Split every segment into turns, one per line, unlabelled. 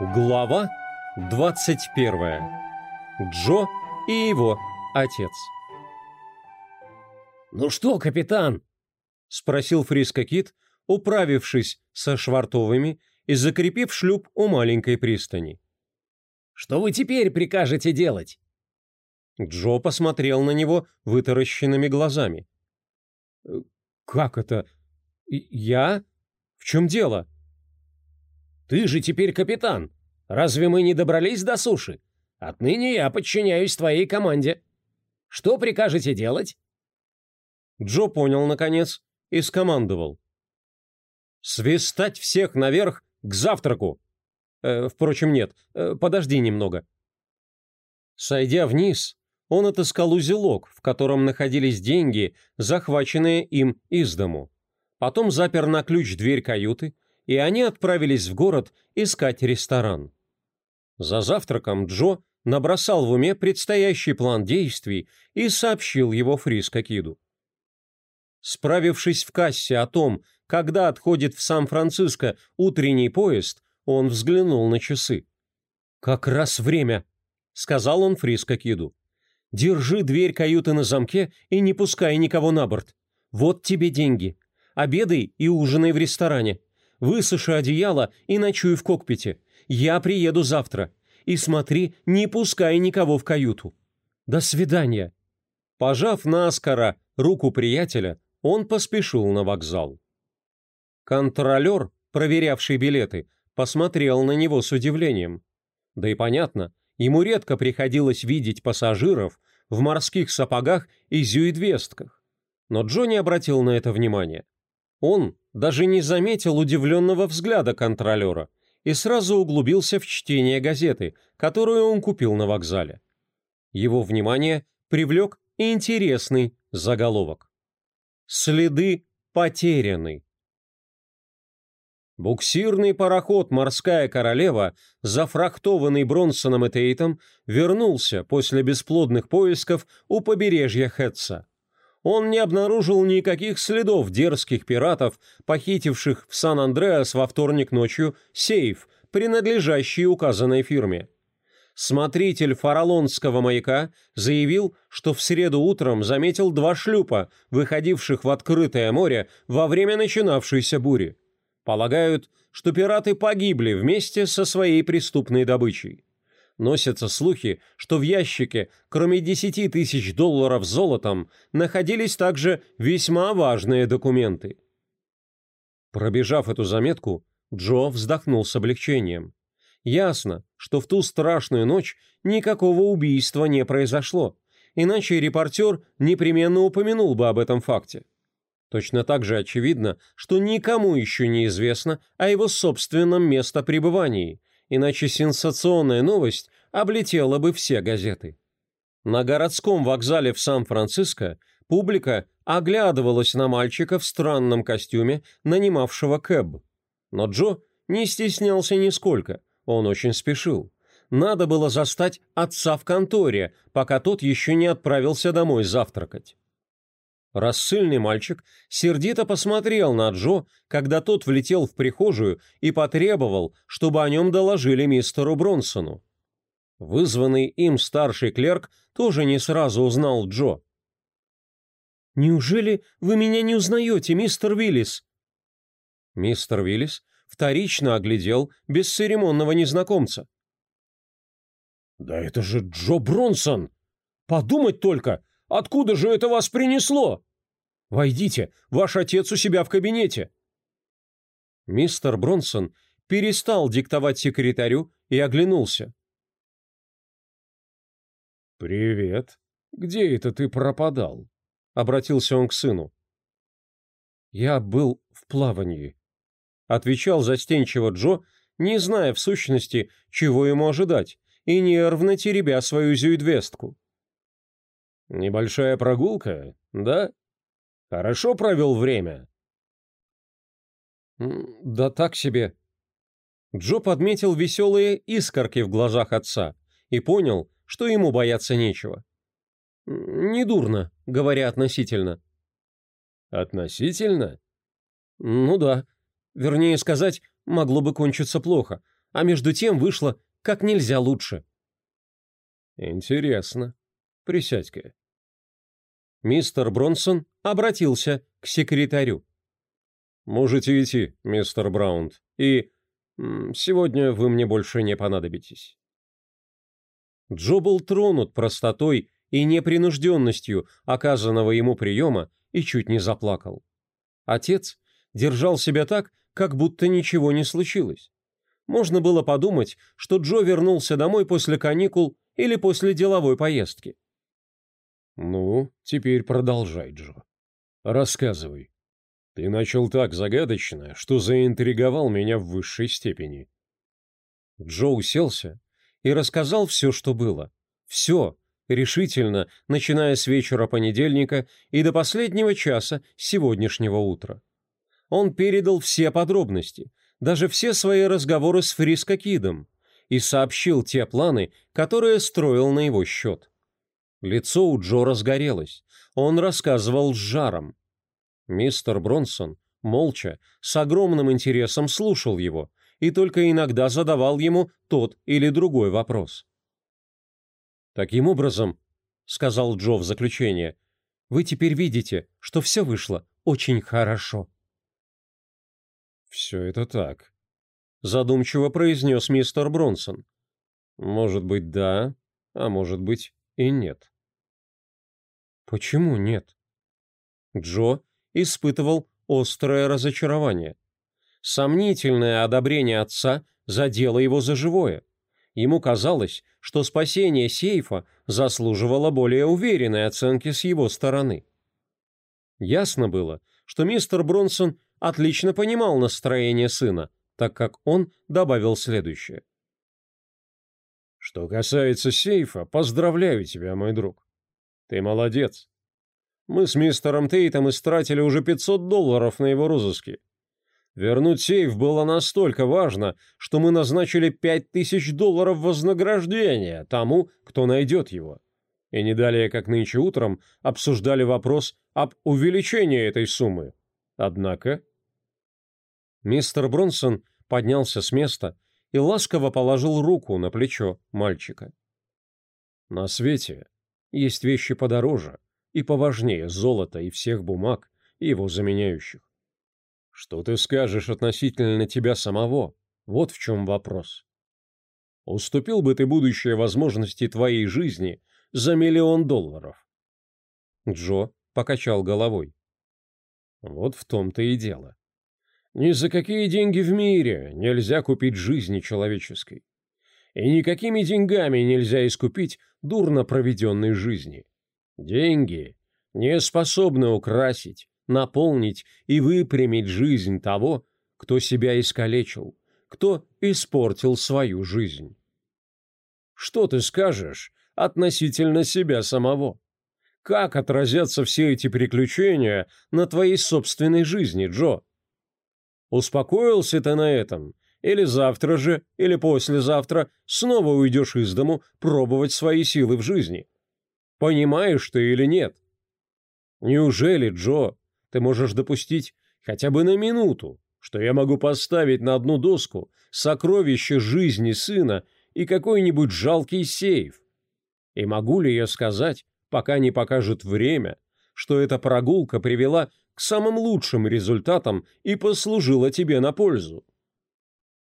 Глава 21. Джо и его отец.
«Ну что, капитан?» — спросил Фриско Кит, управившись со швартовыми и закрепив шлюп у маленькой пристани. «Что вы теперь прикажете делать?»
Джо посмотрел на него вытаращенными глазами. «Как это? Я? В чем дело?»
Ты же теперь капитан. Разве мы не добрались до суши? Отныне я подчиняюсь твоей команде. Что прикажете делать?»
Джо понял, наконец, и скомандовал. «Свистать всех наверх к завтраку!» э, «Впрочем, нет, э, подожди немного». Сойдя вниз, он отыскал узелок, в котором находились деньги, захваченные им из дому. Потом запер на ключ дверь каюты, и они отправились в город искать ресторан. За завтраком Джо набросал в уме предстоящий план действий и сообщил его Фриско Киду. Справившись в кассе о том, когда отходит в Сан-Франциско утренний поезд, он взглянул на часы. «Как раз время», — сказал он Фриско Киду. «Держи дверь каюты на замке и не пускай никого на борт. Вот тебе деньги. Обедай и ужинай в ресторане. Высуши одеяло и ночуй в кокпите. Я приеду завтра. И смотри, не пускай никого в каюту. До свидания». Пожав наскоро руку приятеля, он поспешил на вокзал. Контролер, проверявший билеты, посмотрел на него с удивлением. Да и понятно, ему редко приходилось видеть пассажиров в морских сапогах и зюидвестках. Но Джонни обратил на это внимание. Он даже не заметил удивленного взгляда контролера и сразу углубился в чтение газеты, которую он купил на вокзале. Его внимание привлек интересный заголовок. «Следы потеряны». Буксирный пароход «Морская королева», зафрахтованный Бронсоном и Тейтом, вернулся после бесплодных поисков у побережья Хэтса он не обнаружил никаких следов дерзких пиратов, похитивших в Сан-Андреас во вторник ночью сейф, принадлежащий указанной фирме. Смотритель фаралонского маяка заявил, что в среду утром заметил два шлюпа, выходивших в открытое море во время начинавшейся бури. Полагают, что пираты погибли вместе со своей преступной добычей. Носятся слухи, что в ящике, кроме 10 тысяч долларов золотом, находились также весьма важные документы. Пробежав эту заметку, Джо вздохнул с облегчением. Ясно, что в ту страшную ночь никакого убийства не произошло, иначе репортер непременно упомянул бы об этом факте. Точно так же очевидно, что никому еще не известно о его собственном местопребывании, иначе сенсационная новость облетела бы все газеты. На городском вокзале в Сан-Франциско публика оглядывалась на мальчика в странном костюме, нанимавшего кэб. Но Джо не стеснялся нисколько, он очень спешил. Надо было застать отца в конторе, пока тот еще не отправился домой завтракать. Рассыльный мальчик сердито посмотрел на Джо, когда тот влетел в прихожую и потребовал, чтобы о нем доложили мистеру Бронсону. Вызванный им старший клерк тоже не сразу узнал Джо. «Неужели вы меня не узнаете, мистер Виллис?» Мистер Виллис вторично оглядел бесцеремонного незнакомца. «Да это же Джо Бронсон! Подумать только, Откуда же это вас принесло? Войдите, ваш отец у себя в кабинете». Мистер Бронсон перестал диктовать секретарю и оглянулся. «Привет. Где это ты пропадал?» — обратился он к сыну. «Я был в плавании», — отвечал застенчиво Джо, не зная в сущности, чего ему ожидать, и нервно теребя свою зюидвестку. Небольшая прогулка, да? Хорошо провел время?» «Да так себе». Джо подметил веселые искорки в глазах отца и понял, что ему бояться нечего. «Недурно», говоря относительно. «Относительно?» «Ну да. Вернее сказать, могло бы кончиться плохо.
а между тем вышло как нельзя лучше.
Интересно. Присядь-ка.
Мистер Бронсон обратился к секретарю.
«Можете идти, мистер Браунд, и сегодня вы мне больше не понадобитесь».
Джо был тронут простотой и непринужденностью оказанного ему приема и чуть не заплакал. Отец держал себя так, как будто ничего не случилось. Можно было подумать, что Джо вернулся домой после каникул или после деловой поездки.
«Ну, теперь продолжай, Джо. Рассказывай. Ты начал так загадочно, что заинтриговал меня в высшей степени».
Джо уселся и рассказал все, что было. Все, решительно, начиная с вечера понедельника и до последнего часа сегодняшнего утра. Он передал все подробности, даже все свои разговоры с Фриско Кидом, и сообщил те планы, которые строил на его счет. Лицо у Джо разгорелось. Он рассказывал с жаром. Мистер Бронсон, молча, с огромным интересом слушал его и только иногда задавал ему тот или другой вопрос. «Таким образом», — сказал Джо в заключение, — «вы теперь видите, что все вышло очень хорошо».
«Все это так», —
задумчиво произнес мистер Бронсон.
«Может быть, да, а может быть, и нет.
Почему нет? Джо испытывал острое разочарование. Сомнительное одобрение отца задело его за живое. Ему казалось, что спасение сейфа заслуживало более уверенной оценки с его стороны. Ясно было, что мистер Бронсон отлично понимал настроение сына, так как он добавил следующее.
Что касается сейфа, поздравляю тебя, мой друг. Ты молодец. Мы с мистером Тейтом истратили уже 500 долларов на его розыски. Вернуть сейф было настолько важно, что мы назначили 5000 долларов вознаграждения тому, кто найдет его. И не далее, как нынче утром, обсуждали вопрос об увеличении этой суммы. Однако...
Мистер Бронсон поднялся с места и ласково положил руку на плечо мальчика.
«На свете есть вещи подороже и поважнее золота и всех бумаг, и его заменяющих. Что ты скажешь относительно тебя самого? Вот в чем вопрос. Уступил бы ты будущее возможности твоей жизни за миллион долларов?»
Джо покачал головой.
«Вот в том-то и дело. Ни за какие деньги в мире нельзя купить жизни человеческой. И никакими деньгами нельзя искупить дурно проведенной жизни. Деньги не способны украсить, наполнить и выпрямить жизнь того, кто себя искалечил, кто испортил свою жизнь. Что ты скажешь относительно себя самого? Как отразятся все эти приключения на твоей собственной жизни, Джо? Успокоился ты на этом? Или завтра же, или послезавтра снова уйдешь из дому пробовать свои силы в жизни? Понимаешь ты или нет? Неужели, Джо, ты можешь допустить хотя бы на минуту, что я могу поставить на одну доску сокровище жизни сына и какой-нибудь жалкий сейф? И могу ли я сказать, пока не покажет время, что эта прогулка привела к самым лучшим результатам и послужила тебе на пользу.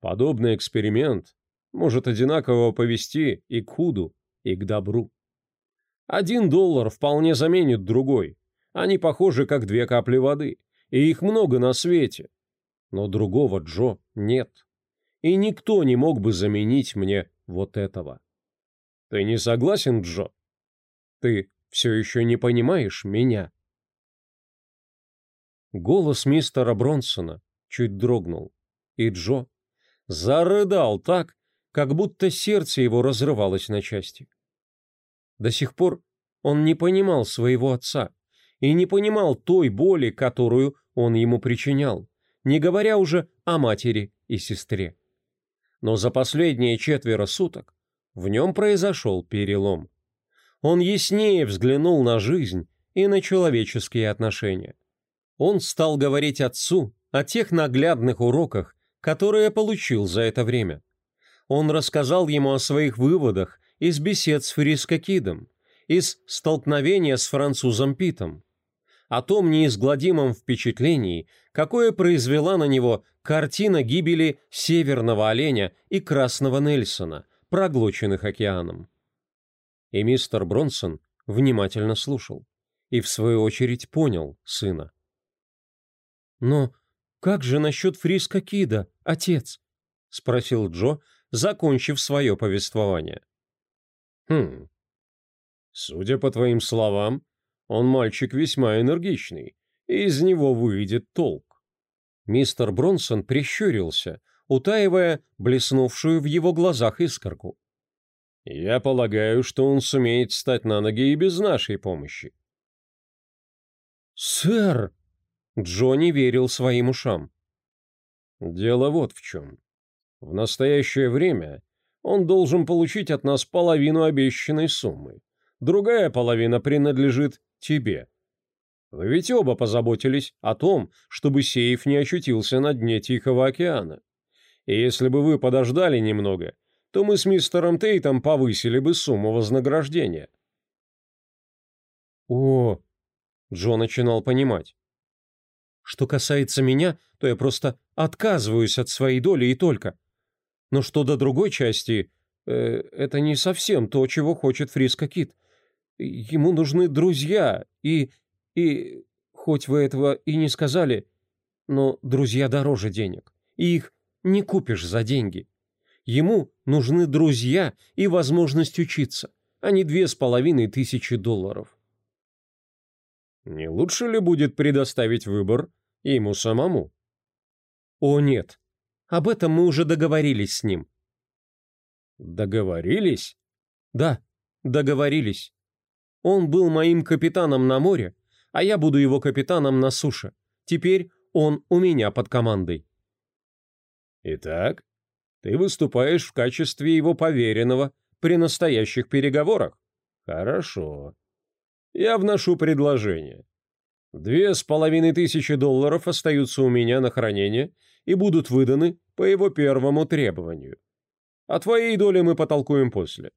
Подобный эксперимент может одинаково повести и к худу, и к добру. Один доллар вполне заменит другой. Они похожи, как две капли воды, и их много на свете. Но другого Джо нет. И никто не мог бы заменить мне вот этого. Ты не согласен, Джо? Ты все еще не понимаешь меня?»
Голос мистера Бронсона чуть дрогнул, и Джо зарыдал так, как будто сердце его разрывалось на части. До сих пор он не понимал своего отца и не понимал той боли, которую он ему причинял, не говоря уже о матери и сестре. Но за последние четверо суток в нем произошел перелом. Он яснее взглянул на жизнь и на человеческие отношения он стал говорить отцу о тех наглядных уроках, которые получил за это время,
Он рассказал ему о своих выводах из бесед с Фрискокидом, из столкновения с французом Питом, о том неизгладимом впечатлении, какое произвела на него картина гибели северного оленя и красного Нельсона, проглоченных океаном. И мистер Бронсон внимательно слушал и, в свою очередь, понял сына. «Но как же насчет Фриска Кида, отец?» — спросил Джо, закончив свое повествование. «Хм. Судя по твоим словам, он мальчик весьма энергичный, и из него выйдет толк». Мистер Бронсон прищурился, утаивая блеснувшую в его глазах искорку. «Я полагаю, что он сумеет встать на ноги и без нашей помощи». «Сэр!» Джонни верил своим ушам. «Дело вот в чем. В настоящее время он должен получить от нас половину обещанной суммы. Другая половина принадлежит тебе. Вы ведь оба позаботились о том, чтобы сейф не очутился на дне Тихого океана. И если бы вы подождали немного, то мы с мистером Тейтом повысили бы сумму вознаграждения. О, Джо начинал понимать. Что касается меня, то я просто отказываюсь от своей доли и только. Но что до другой части, э, это не совсем то, чего хочет Фриско Кит. Ему нужны друзья, и... и... хоть вы этого и не сказали, но друзья дороже денег, и их не купишь за деньги. Ему нужны друзья и возможность учиться, а не две с половиной тысячи долларов. Не лучше ли будет предоставить выбор ему самому? О нет, об этом мы уже договорились с ним. Договорились? Да, договорились. Он был моим капитаном на море, а я буду его капитаном на суше. Теперь он у меня под командой. Итак, ты выступаешь в качестве его поверенного при настоящих переговорах? Хорошо. Я вношу предложение. Две с половиной тысячи долларов остаются у меня на хранение и будут выданы по его первому требованию. О твоей доле мы потолкуем после.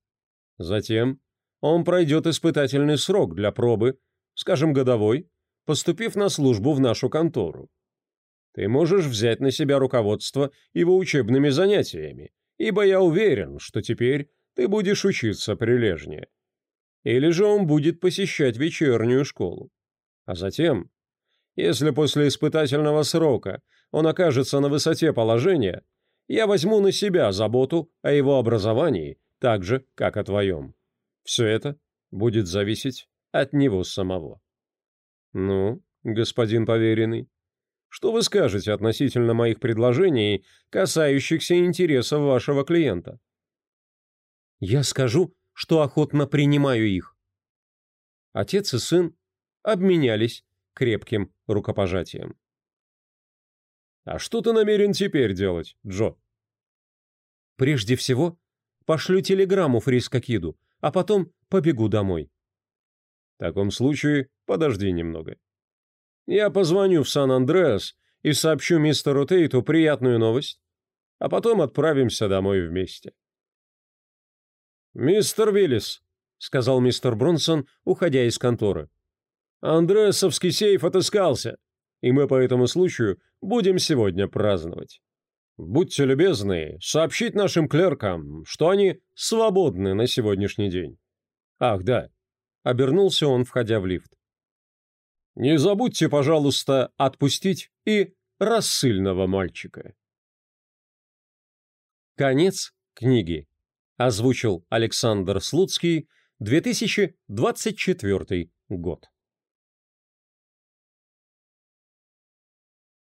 Затем он пройдет испытательный срок для пробы, скажем, годовой, поступив на службу в нашу контору. Ты можешь взять на себя руководство его учебными занятиями, ибо я уверен, что теперь ты будешь учиться прилежнее. Или же он будет посещать вечернюю школу. А затем, если после испытательного срока он окажется на высоте положения, я возьму на себя заботу о его образовании так же, как о твоем. Все это будет зависеть от него самого. Ну, господин поверенный, что вы скажете относительно моих предложений, касающихся интересов вашего клиента? Я скажу, что охотно принимаю их. Отец и сын обменялись крепким рукопожатием. «А что ты намерен теперь делать, Джо?» «Прежде всего, пошлю телеграмму Фриско Киду, а потом побегу домой». «В таком случае подожди немного. Я позвоню в Сан-Андреас и сообщу мистеру Тейту приятную новость, а потом отправимся домой вместе». «Мистер Виллис», — сказал мистер Бронсон, уходя из конторы. «Андреасовский сейф отыскался, и мы по этому случаю будем сегодня праздновать. Будьте любезны сообщить нашим клеркам, что они свободны на сегодняшний день. Ах, да», — обернулся он, входя в лифт. «Не забудьте, пожалуйста, отпустить и рассыльного мальчика». Конец книги. Озвучил Александр Слуцкий, 2024 год.